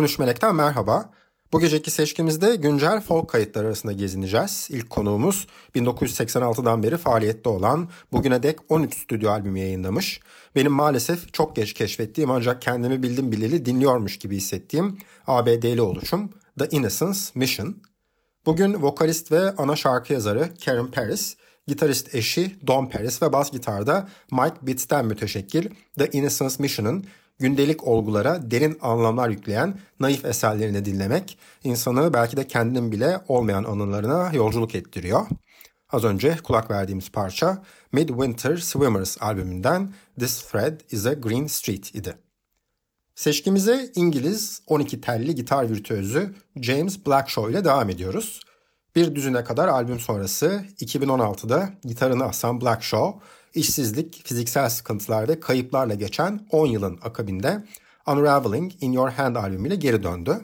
13 Melek'ten merhaba. Bu geceki seçkimizde güncel folk kayıtları arasında gezineceğiz. İlk konuğumuz 1986'dan beri faaliyette olan bugüne dek 13 stüdyo albümü yayınlamış. Benim maalesef çok geç keşfettiğim ancak kendimi bildim bileli dinliyormuş gibi hissettiğim ABD'li oluşum The Innocence Mission. Bugün vokalist ve ana şarkı yazarı Karen Paris, gitarist eşi Don Paris ve bas gitarda Mike Bitts'ten müteşekkil The Innocence Mission'ın gündelik olgulara derin anlamlar yükleyen naif eserlerini dinlemek insanı belki de kendinin bile olmayan anılarına yolculuk ettiriyor. Az önce kulak verdiğimiz parça Midwinter Swimmers albümünden This Thread is a Green Street idi. Seçkimize İngiliz 12 telli gitar virtüözü James Blackshaw ile devam ediyoruz. Bir düzine kadar albüm sonrası 2016'da gitarını asan Blackshaw, işsizlik, fiziksel sıkıntılar ve kayıplarla geçen 10 yılın akabinde Unraveling in Your Hand albümüyle geri döndü.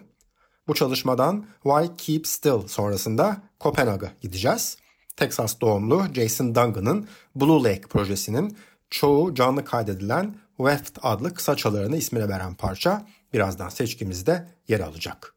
Bu çalışmadan Why Keep Still sonrasında Kopenhag'a gideceğiz. Texas doğumlu Jason Dungan'ın Blue Lake projesinin çoğu canlı kaydedilen Weft adlı kısa çalarını ismine veren parça birazdan seçkimizde yer alacak.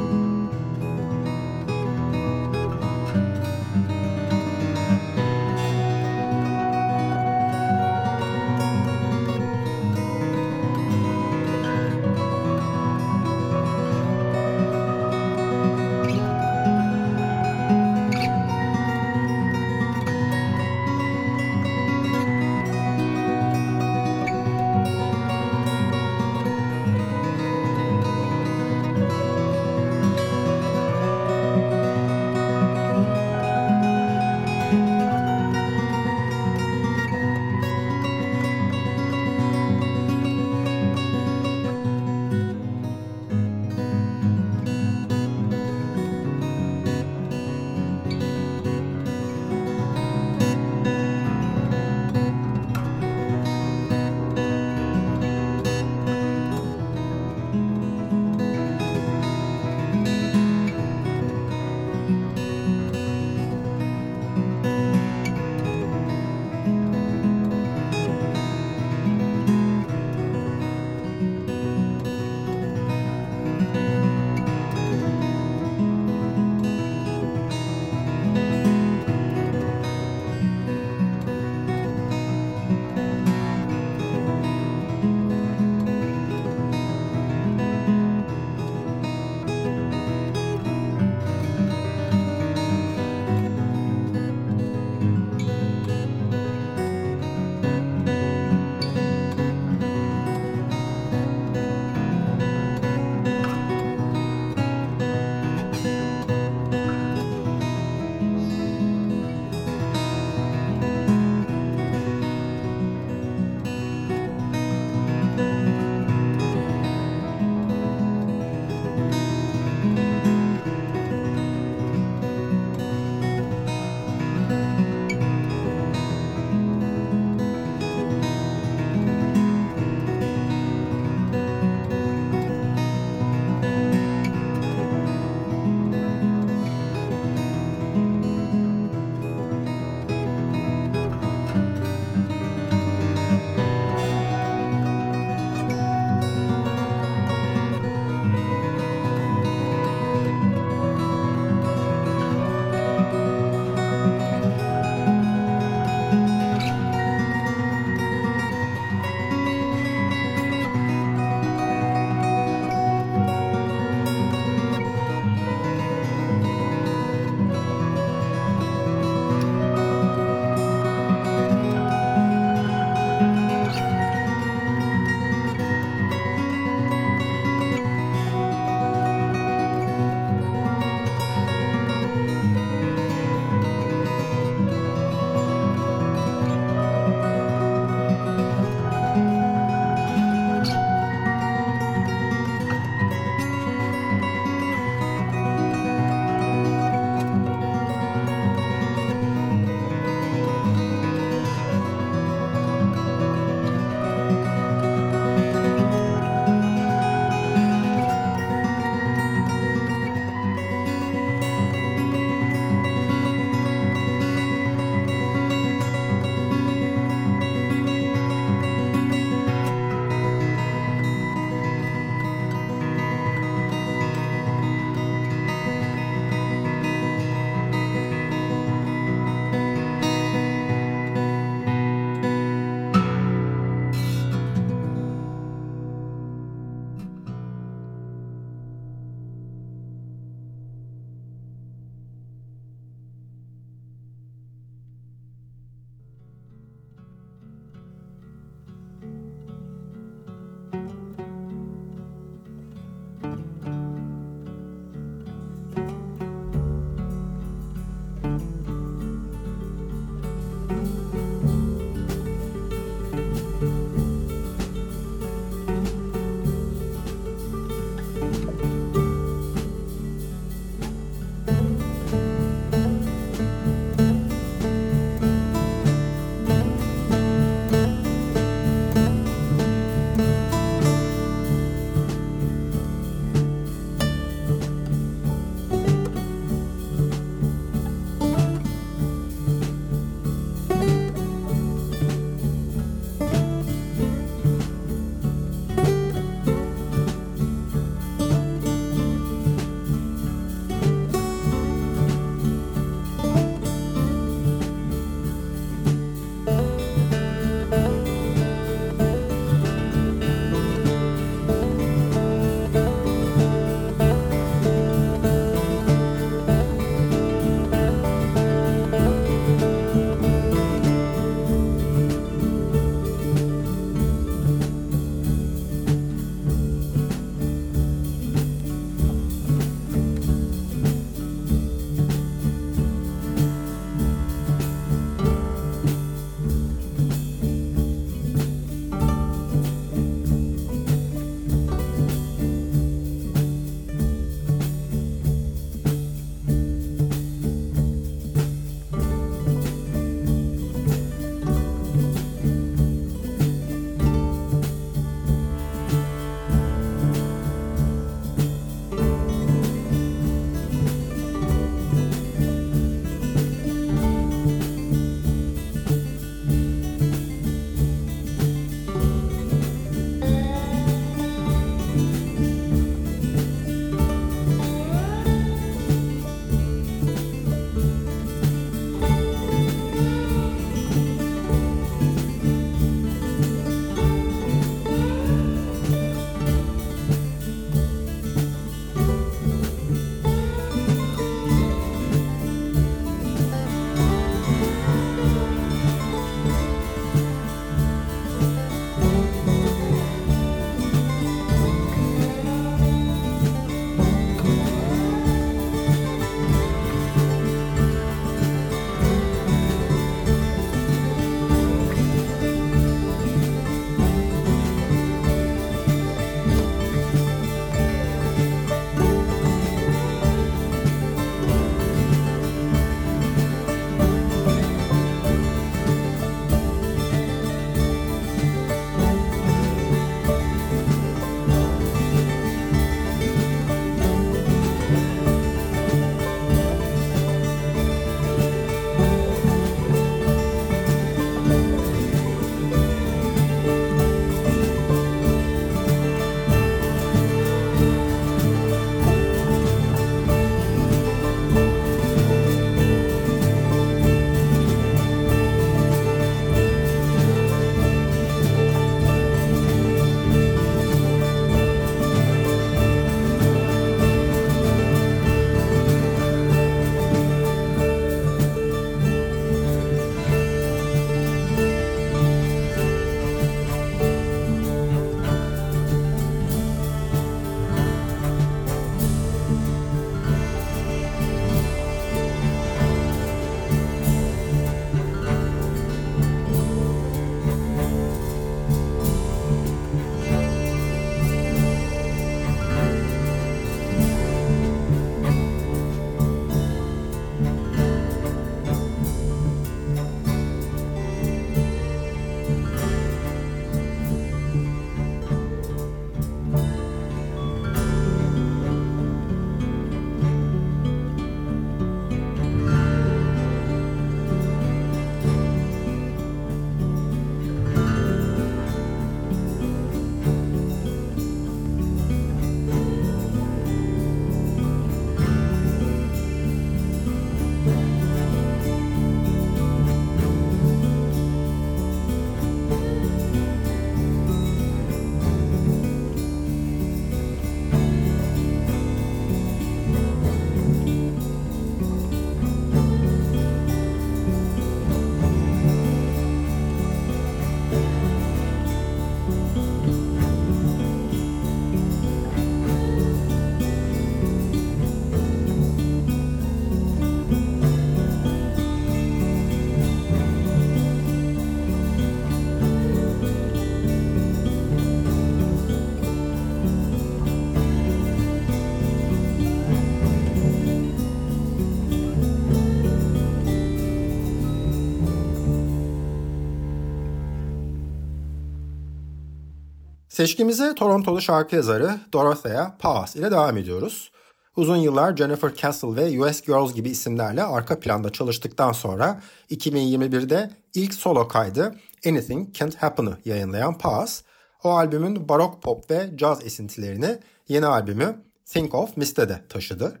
Seçkimize Torontolu şarkı yazarı Dorothea Paz ile devam ediyoruz. Uzun yıllar Jennifer Castle ve US Girls gibi isimlerle arka planda çalıştıktan sonra 2021'de ilk solo kaydı Anything Can't Happen'ı yayınlayan Paz, o albümün barok pop ve caz esintilerini yeni albümü Think of Mist'e taşıdı.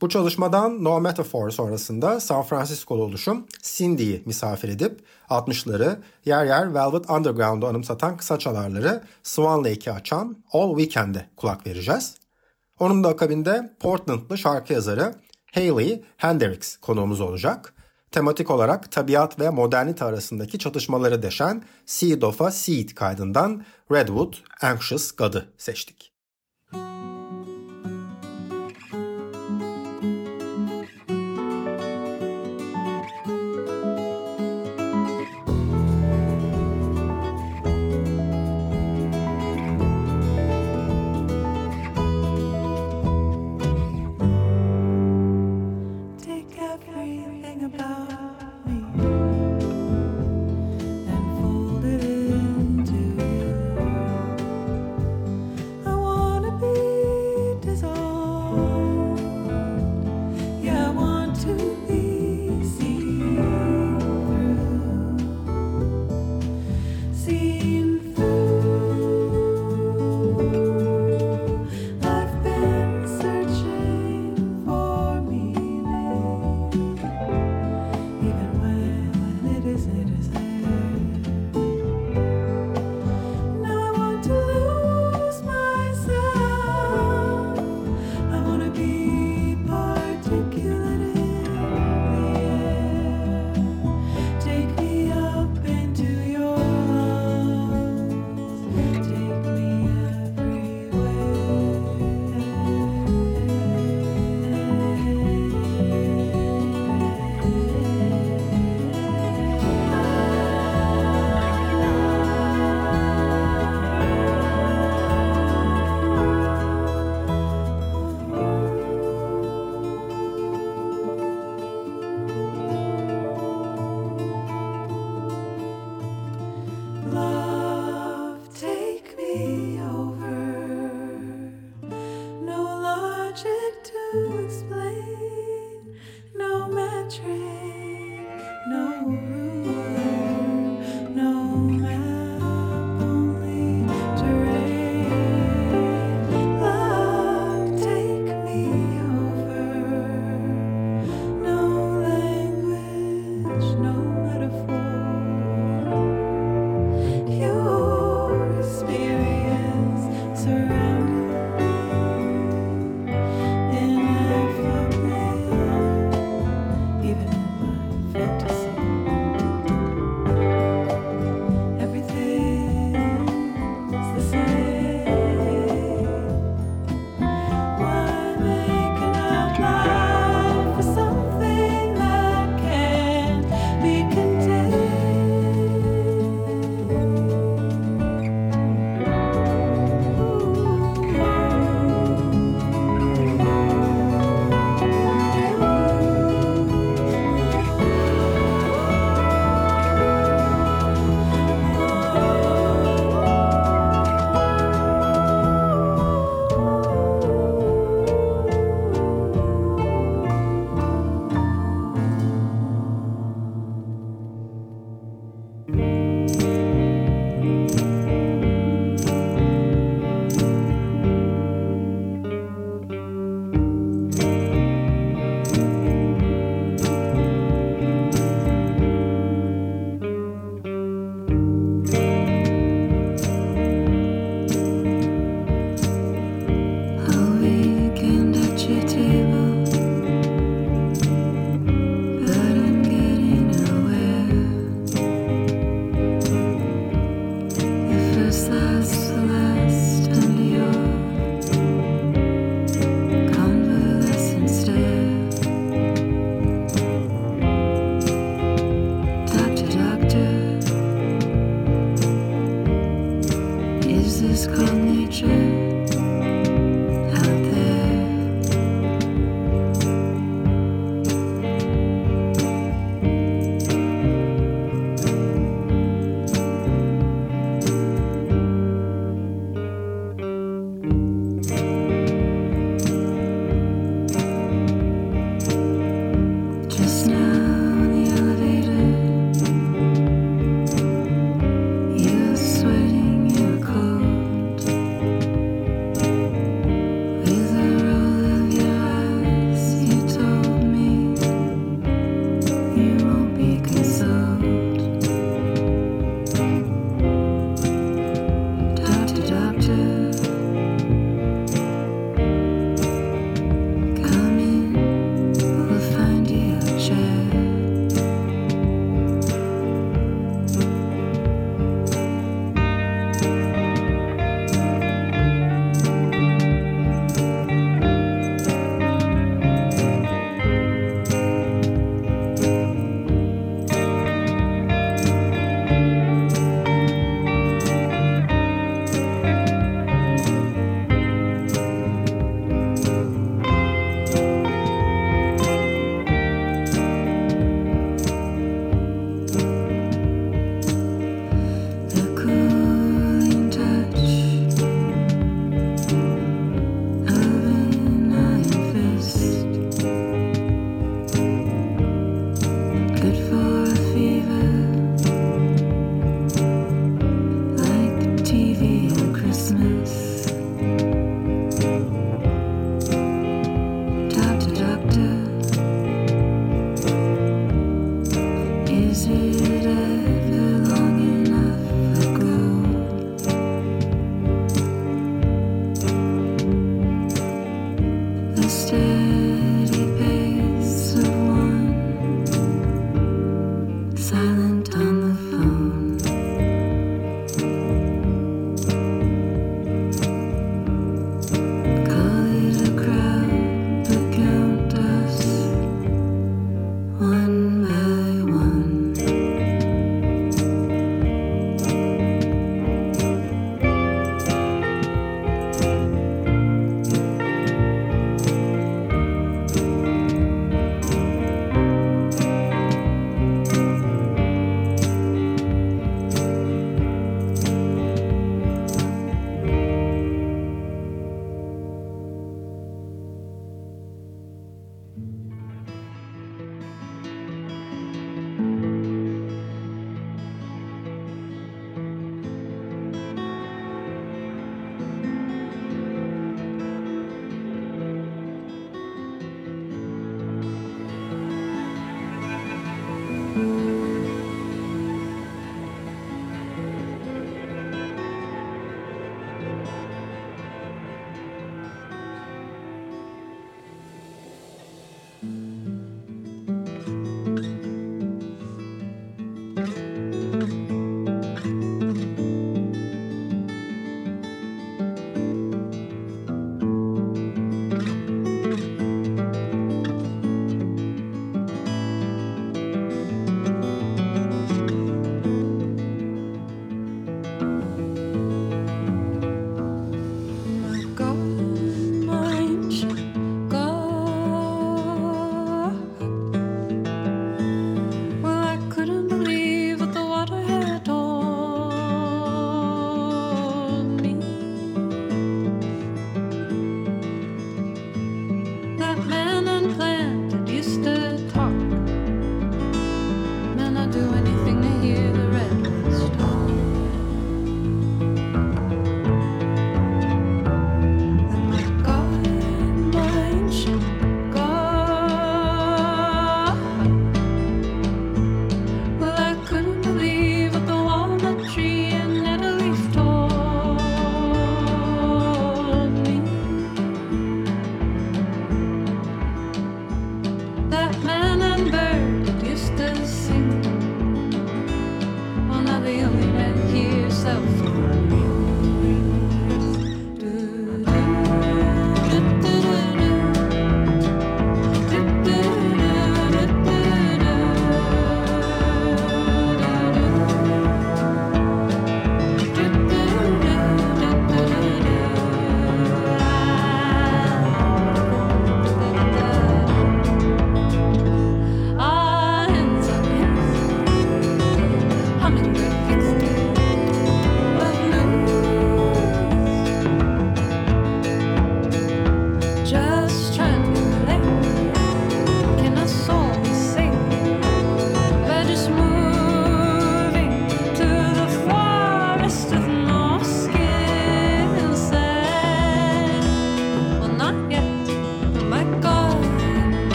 Bu çalışmadan No Metaphor sonrasında San Francisco'lu oluşum Cindy'yi misafir edip 60'ları yer yer Velvet Underground'u anımsatan kısa çalarları Swan Lake'i açan All Weekend'e kulak vereceğiz. Onun da akabinde Portland'lı şarkı yazarı Hayley Hendricks konuğumuz olacak. Tematik olarak tabiat ve modernite arasındaki çatışmaları deşen Seed of a Seed kaydından Redwood Anxious God'ı seçtik.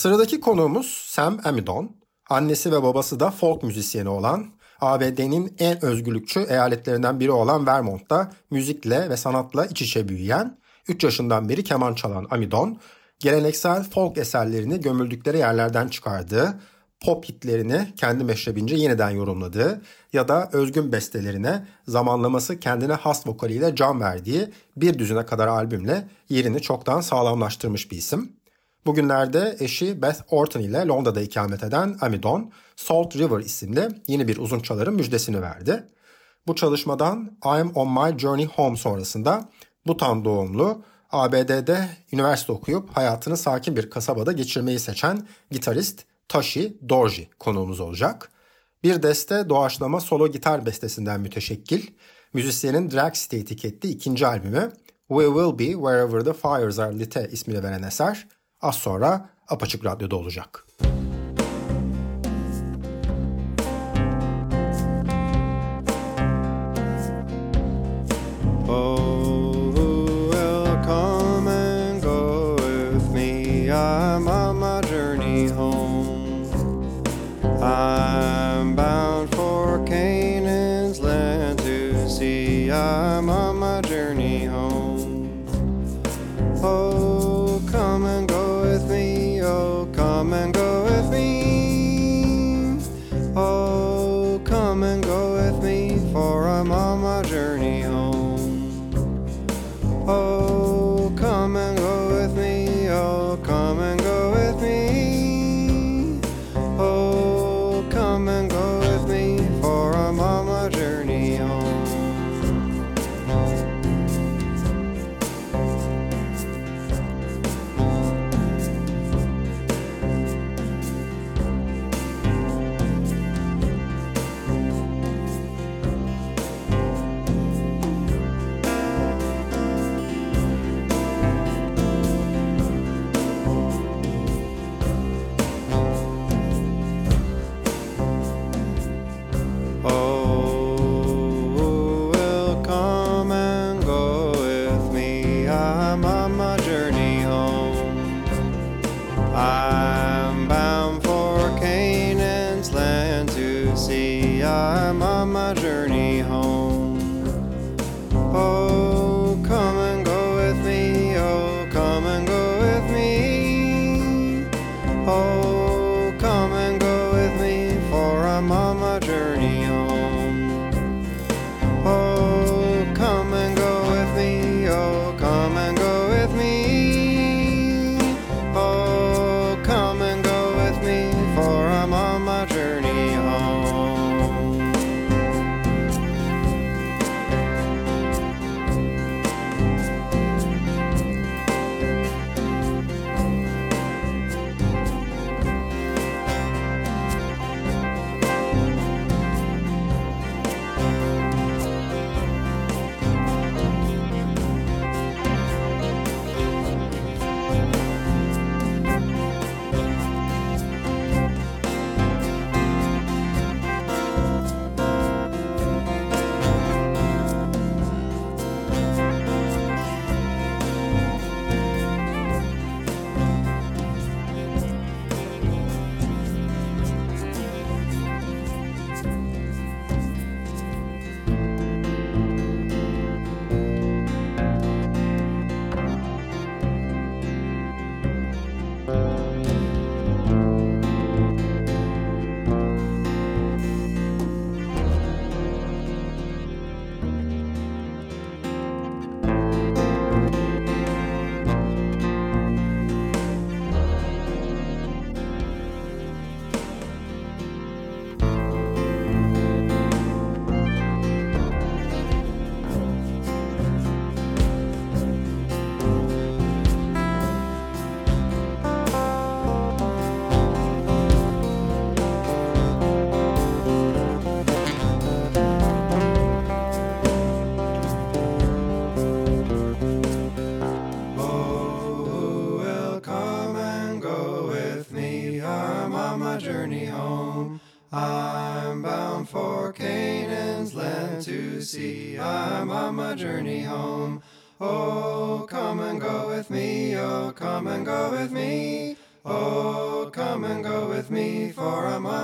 Sıradaki konuğumuz Sam Amidon. Annesi ve babası da folk müzisyeni olan, ABD'nin en özgürlükçü eyaletlerinden biri olan Vermont'ta müzikle ve sanatla iç içe büyüyen, 3 yaşından beri keman çalan Amidon, geleneksel folk eserlerini gömüldükleri yerlerden çıkardığı, pop hitlerini kendi meşrebince yeniden yorumladığı ya da özgün bestelerine zamanlaması kendine has vokaliyle can verdiği bir düzine kadar albümle yerini çoktan sağlamlaştırmış bir isim. Bugünlerde eşi Beth Orton ile Londra'da ikamet eden Amidon, Salt River isimli yeni bir uzun çaların müjdesini verdi. Bu çalışmadan I'm on my journey home sonrasında Butan doğumlu, ABD'de üniversite okuyup hayatını sakin bir kasabada geçirmeyi seçen gitarist Tashi Dorji konuğumuz olacak. Bir deste doğaçlama solo gitar bestesinden müteşekkil, müzisyenin Drag City etiketli ikinci albümü We Will Be Wherever the Fires Are Lit ismini veren eser az sonra Apaçık Radyo'da olacak. Oh. I'm bound for Canaan's land to see. I'm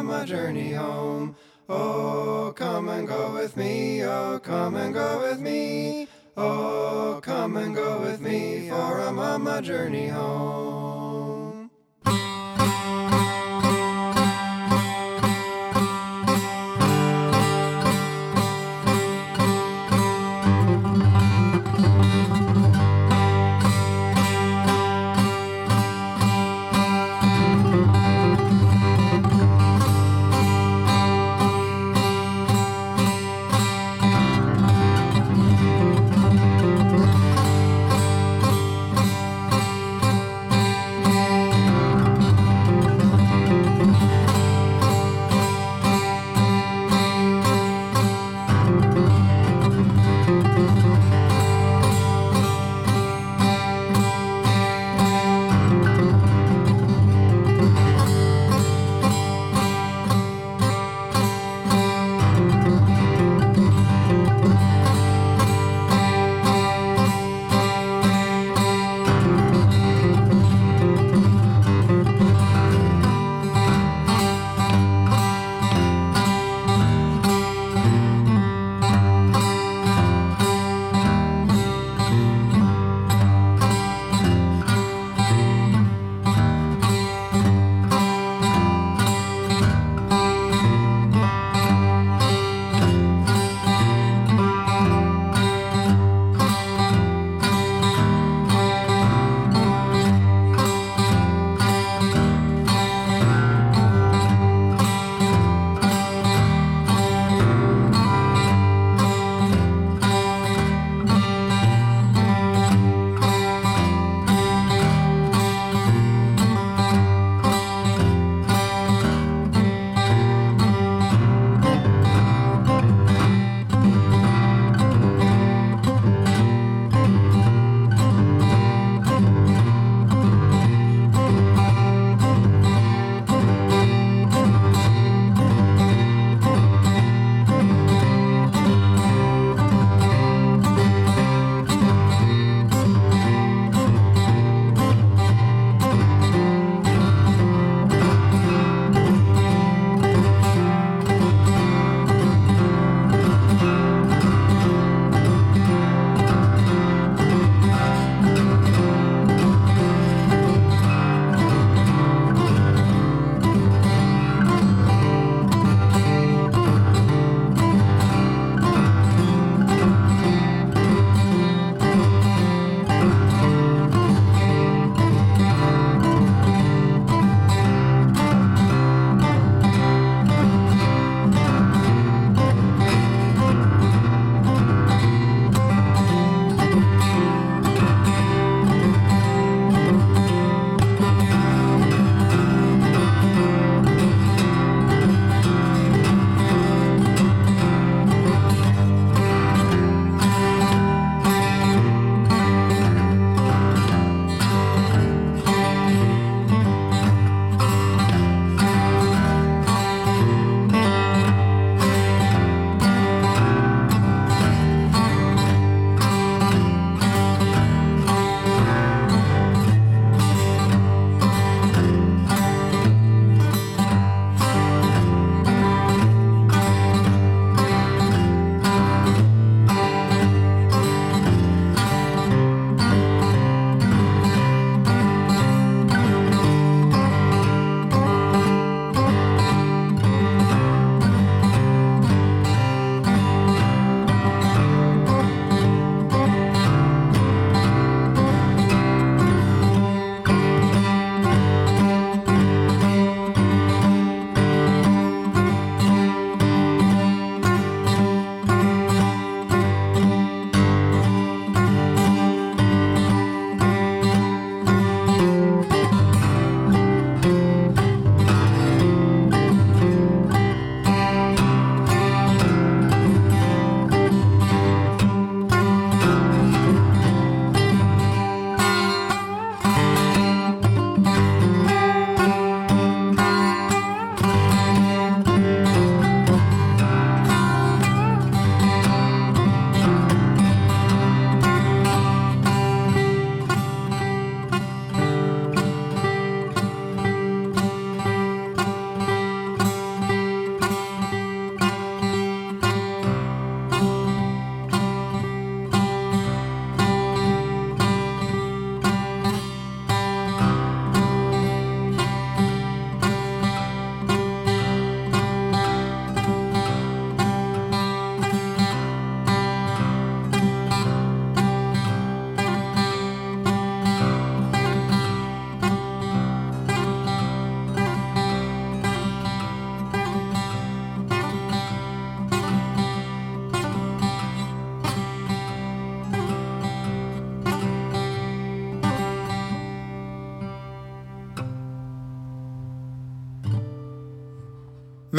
on my journey home. Oh, come and go with me. Oh, come and go with me. Oh, come and go with me, for I'm on my journey home.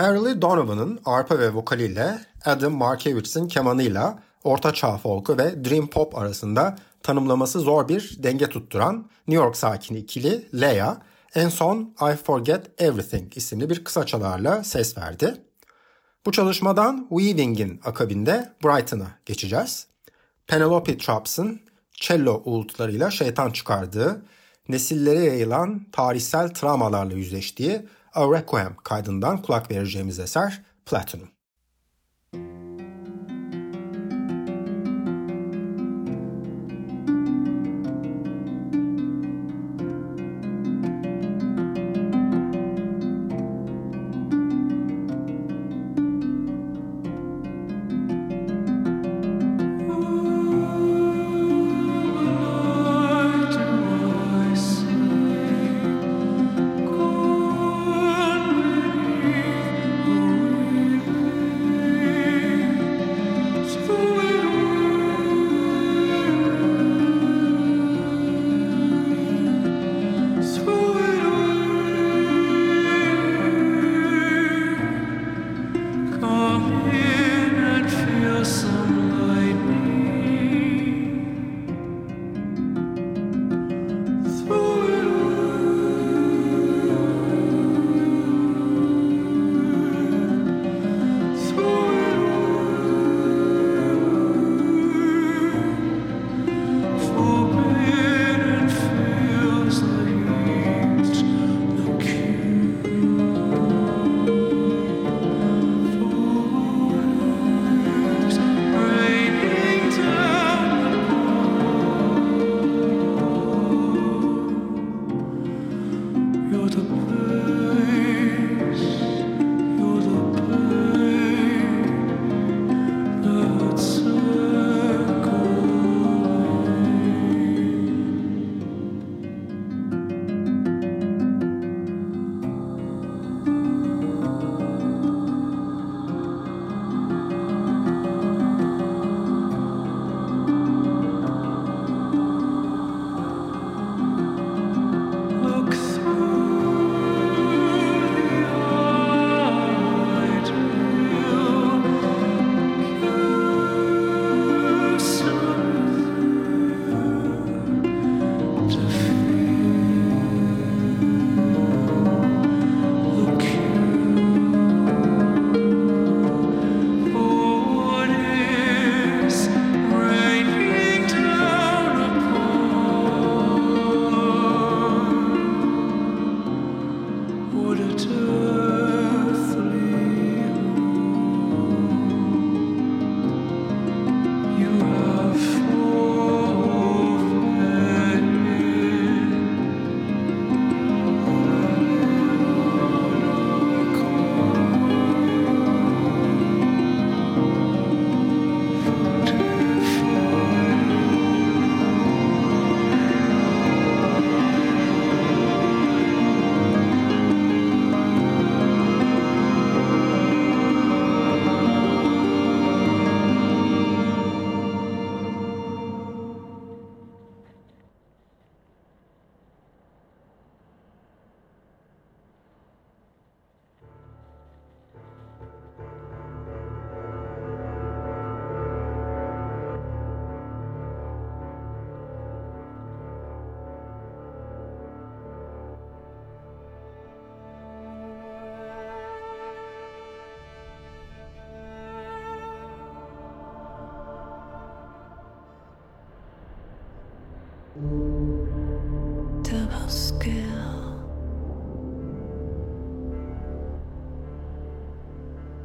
Marilee Donovan'ın arpa ve vokaliyle Adam Markevich'in kemanıyla orta çağ folku ve dream pop arasında tanımlaması zor bir denge tutturan New York sakini ikili Leia en son I Forget Everything isimli bir kısa çalarla ses verdi. Bu çalışmadan Weaving'in akabinde Brighton'a geçeceğiz. Penelope Traps'ın cello uğultularıyla şeytan çıkardığı, nesillere yayılan tarihsel travmalarla yüzleştiği A Requiem kaydından kulak vereceğimiz eser Platinum.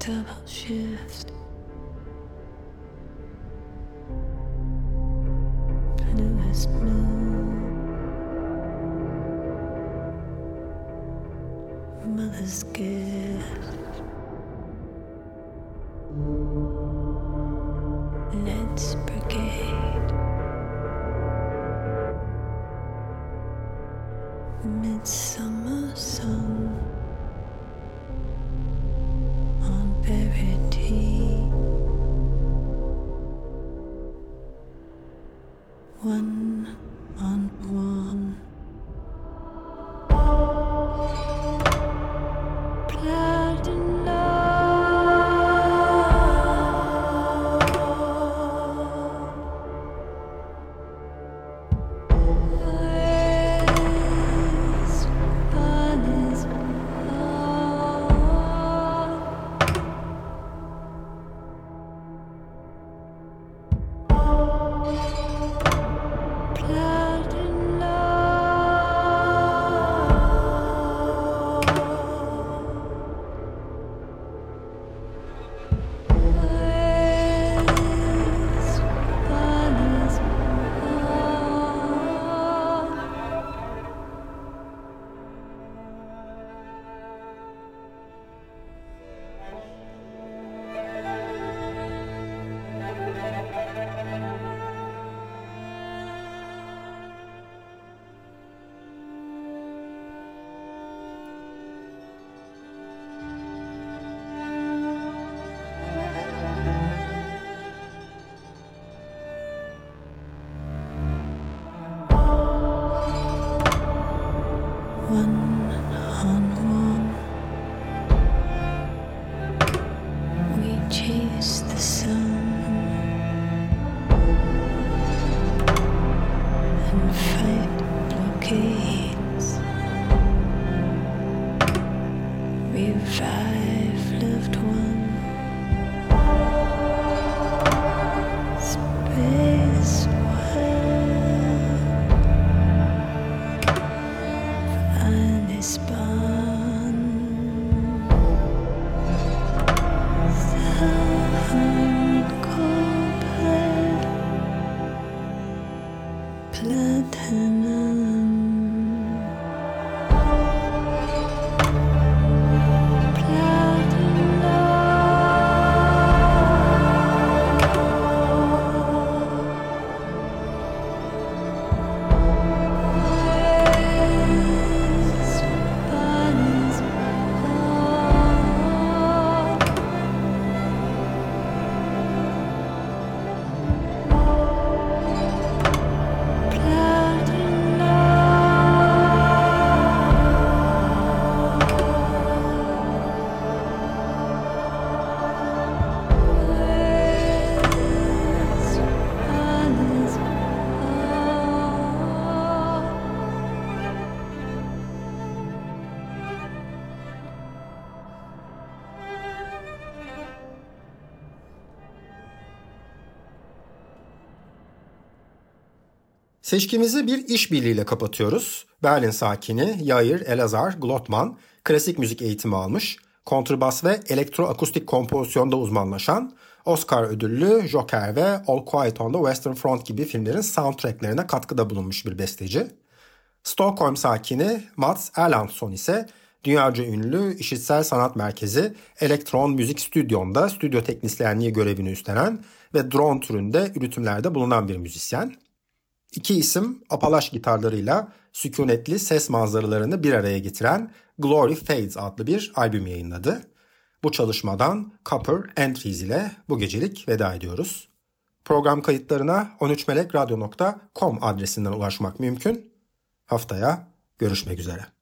Double shift. Seçkimizi bir işbirliğiyle kapatıyoruz. Berlin sakini Yair Elazar Glotman klasik müzik eğitimi almış, kontrbas ve elektroakustik kompozisyonda uzmanlaşan, Oscar ödüllü Joker ve All Quiet on the Western Front gibi filmlerin soundtracklerine katkıda bulunmuş bir besteci. Stockholm sakini Mats Erlandsson ise dünyaca ünlü işitsel sanat merkezi Elektron Müzik Stüdyo'nda stüdyo teknisyenliği görevini üstlenen ve drone türünde üretimlerde bulunan bir müzisyen. İki isim apalaş gitarlarıyla sükunetli ses manzaralarını bir araya getiren Glory Fades adlı bir albüm yayınladı. Bu çalışmadan Copper Entries ile bu gecelik veda ediyoruz. Program kayıtlarına 13melekradyo.com adresinden ulaşmak mümkün. Haftaya görüşmek üzere.